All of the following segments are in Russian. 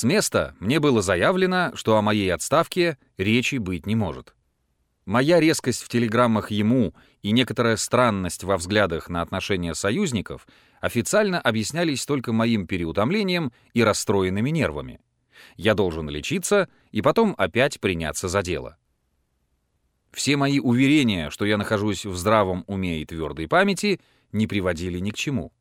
С места мне было заявлено, что о моей отставке речи быть не может. Моя резкость в телеграммах ему и некоторая странность во взглядах на отношения союзников официально объяснялись только моим переутомлением и расстроенными нервами. Я должен лечиться и потом опять приняться за дело. Все мои уверения, что я нахожусь в здравом уме и твердой памяти, не приводили ни к чему.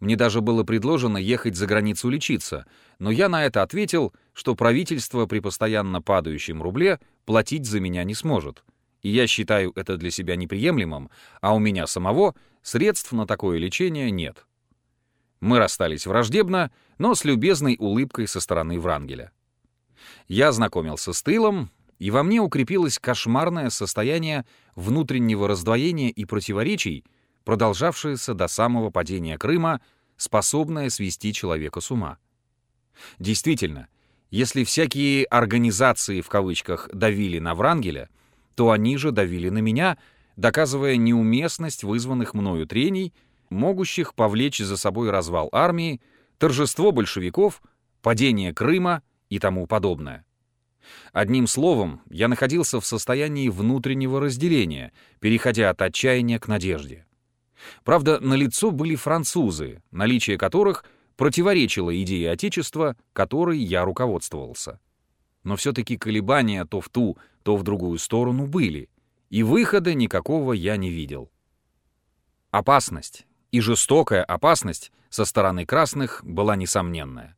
Мне даже было предложено ехать за границу лечиться, но я на это ответил, что правительство при постоянно падающем рубле платить за меня не сможет. И я считаю это для себя неприемлемым, а у меня самого средств на такое лечение нет. Мы расстались враждебно, но с любезной улыбкой со стороны Врангеля. Я знакомился с тылом, и во мне укрепилось кошмарное состояние внутреннего раздвоения и противоречий, продолжавшееся до самого падения Крыма, способное свести человека с ума. Действительно, если всякие «организации» в кавычках давили на Врангеля, то они же давили на меня, доказывая неуместность вызванных мною трений, могущих повлечь за собой развал армии, торжество большевиков, падение Крыма и тому подобное. Одним словом, я находился в состоянии внутреннего разделения, переходя от отчаяния к надежде. Правда, на лицо были французы, наличие которых противоречило идее Отечества, которой я руководствовался. Но все-таки колебания то в ту, то в другую сторону были, и выхода никакого я не видел. Опасность, и жестокая опасность со стороны красных была несомненная.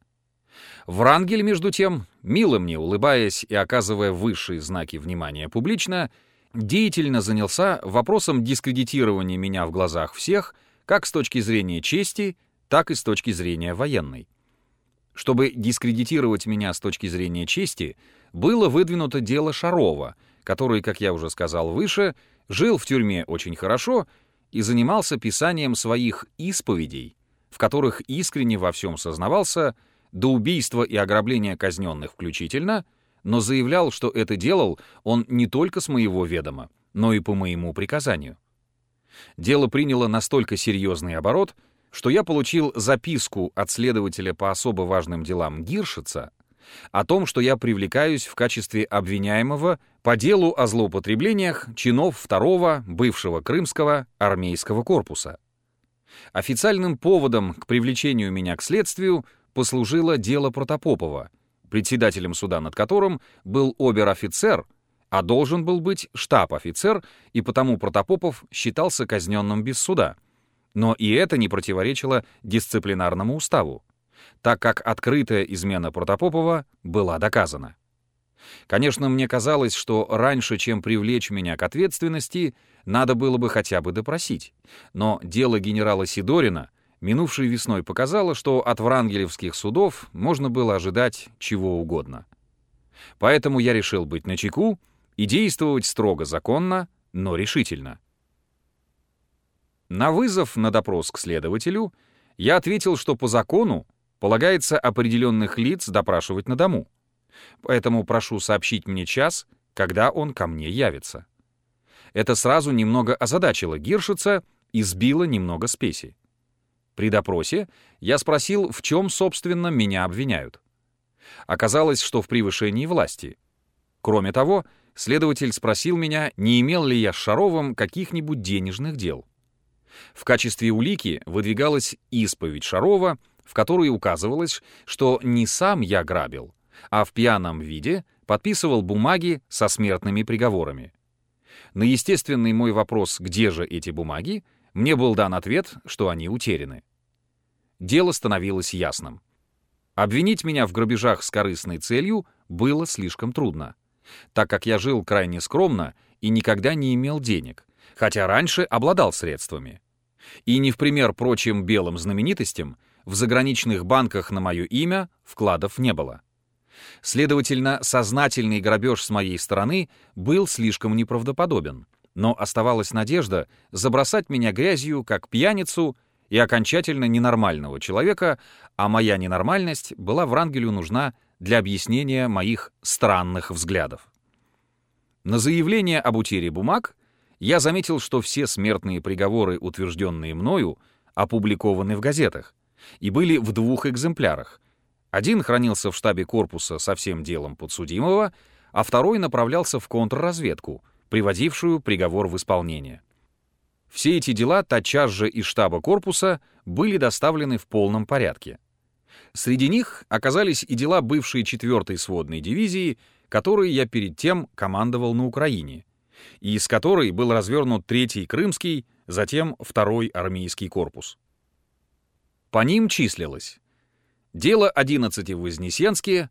Врангель, между тем, мило мне улыбаясь и оказывая высшие знаки внимания публично, деятельно занялся вопросом дискредитирования меня в глазах всех, как с точки зрения чести, так и с точки зрения военной. Чтобы дискредитировать меня с точки зрения чести, было выдвинуто дело Шарова, который, как я уже сказал выше, жил в тюрьме очень хорошо и занимался писанием своих исповедей, в которых искренне во всем сознавался, до убийства и ограбления казненных включительно, но заявлял, что это делал он не только с моего ведома, но и по моему приказанию. Дело приняло настолько серьезный оборот, что я получил записку от следователя по особо важным делам Гиршица о том, что я привлекаюсь в качестве обвиняемого по делу о злоупотреблениях чинов второго бывшего крымского армейского корпуса. Официальным поводом к привлечению меня к следствию послужило дело Протопопова, председателем суда над которым был обер-офицер, а должен был быть штаб-офицер, и потому Протопопов считался казненным без суда. Но и это не противоречило дисциплинарному уставу, так как открытая измена Протопопова была доказана. Конечно, мне казалось, что раньше, чем привлечь меня к ответственности, надо было бы хотя бы допросить. Но дело генерала Сидорина — минувшей весной показало, что от врангелевских судов можно было ожидать чего угодно. Поэтому я решил быть начеку и действовать строго законно, но решительно. На вызов на допрос к следователю я ответил, что по закону полагается определенных лиц допрашивать на дому. Поэтому прошу сообщить мне час, когда он ко мне явится. Это сразу немного озадачило Гиршица и сбило немного спеси. При допросе я спросил, в чем, собственно, меня обвиняют. Оказалось, что в превышении власти. Кроме того, следователь спросил меня, не имел ли я с Шаровым каких-нибудь денежных дел. В качестве улики выдвигалась исповедь Шарова, в которой указывалось, что не сам я грабил, а в пьяном виде подписывал бумаги со смертными приговорами. На естественный мой вопрос, где же эти бумаги, мне был дан ответ, что они утеряны. Дело становилось ясным. Обвинить меня в грабежах с корыстной целью было слишком трудно, так как я жил крайне скромно и никогда не имел денег, хотя раньше обладал средствами. И не в пример прочим белым знаменитостям, в заграничных банках на мое имя вкладов не было. Следовательно, сознательный грабеж с моей стороны был слишком неправдоподобен — но оставалась надежда забросать меня грязью как пьяницу и окончательно ненормального человека, а моя ненормальность была Врангелю нужна для объяснения моих странных взглядов. На заявление об утере бумаг я заметил, что все смертные приговоры, утвержденные мною, опубликованы в газетах и были в двух экземплярах. Один хранился в штабе корпуса со всем делом подсудимого, а второй направлялся в контрразведку, приводившую приговор в исполнение. Все эти дела тотчас же из штаба корпуса были доставлены в полном порядке. Среди них оказались и дела бывшей 4-й сводной дивизии, которые я перед тем командовал на Украине, и из которой был развернут 3-й Крымский, затем 2-й армейский корпус. По ним числилось дело 11 в Вознесенске,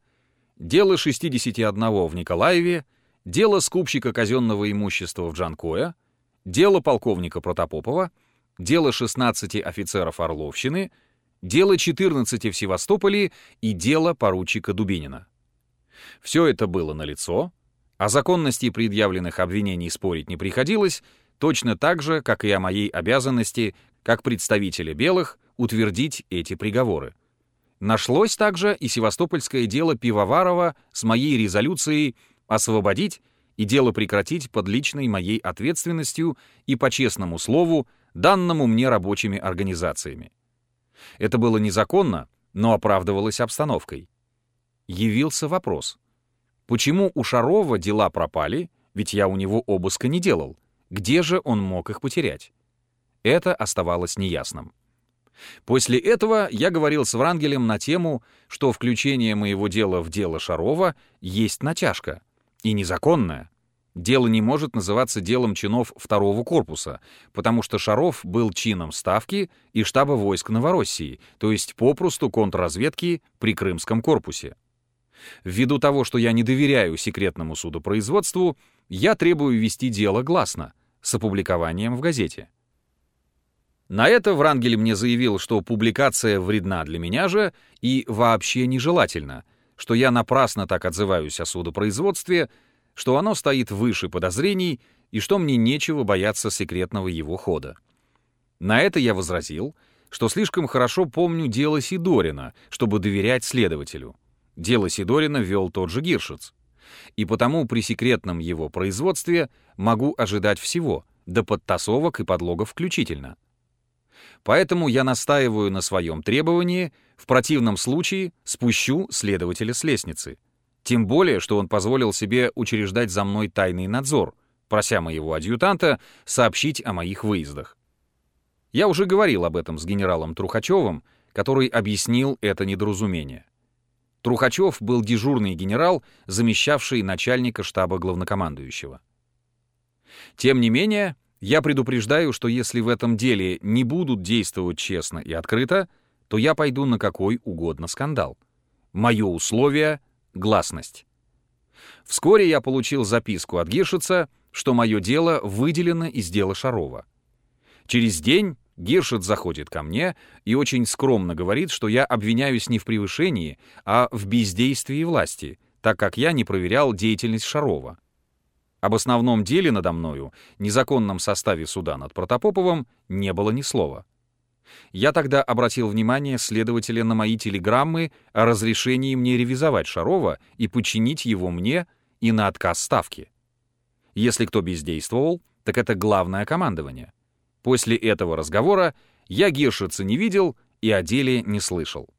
дело 61 в Николаеве, дело скупщика казенного имущества в Джанкоя, дело полковника Протопопова, дело 16 офицеров Орловщины, дело 14 в Севастополе и дело поручика Дубинина. Все это было налицо, о законности предъявленных обвинений спорить не приходилось, точно так же, как и о моей обязанности, как представителя белых, утвердить эти приговоры. Нашлось также и севастопольское дело Пивоварова с моей резолюцией освободить и дело прекратить под личной моей ответственностью и по честному слову, данному мне рабочими организациями. Это было незаконно, но оправдывалось обстановкой. Явился вопрос. Почему у Шарова дела пропали, ведь я у него обыска не делал? Где же он мог их потерять? Это оставалось неясным. После этого я говорил с Врангелем на тему, что включение моего дела в дело Шарова есть натяжка, и незаконная. Дело не может называться делом чинов второго корпуса, потому что Шаров был чином Ставки и штаба войск Новороссии, то есть попросту контрразведки при Крымском корпусе. Ввиду того, что я не доверяю секретному судопроизводству, я требую вести дело гласно, с опубликованием в газете. На это Врангель мне заявил, что публикация вредна для меня же и вообще нежелательна, что я напрасно так отзываюсь о судопроизводстве, что оно стоит выше подозрений и что мне нечего бояться секретного его хода. На это я возразил, что слишком хорошо помню дело Сидорина, чтобы доверять следователю. Дело Сидорина вел тот же Гиршиц. И потому при секретном его производстве могу ожидать всего, до подтасовок и подлогов включительно. Поэтому я настаиваю на своем требовании, в противном случае спущу следователя с лестницы. Тем более, что он позволил себе учреждать за мной тайный надзор, прося моего адъютанта сообщить о моих выездах. Я уже говорил об этом с генералом Трухачевым, который объяснил это недоразумение. Трухачев был дежурный генерал, замещавший начальника штаба главнокомандующего. Тем не менее, я предупреждаю, что если в этом деле не будут действовать честно и открыто, то я пойду на какой угодно скандал. Мое условие — гласность. Вскоре я получил записку от Гиршица, что мое дело выделено из дела Шарова. Через день Гиршиц заходит ко мне и очень скромно говорит, что я обвиняюсь не в превышении, а в бездействии власти, так как я не проверял деятельность Шарова. Об основном деле надо мною, незаконном составе суда над Протопоповым, не было ни слова. Я тогда обратил внимание следователя на мои телеграммы о разрешении мне ревизовать Шарова и подчинить его мне и на отказ ставки. Если кто бездействовал, так это главное командование. После этого разговора я Гиршица не видел и о деле не слышал.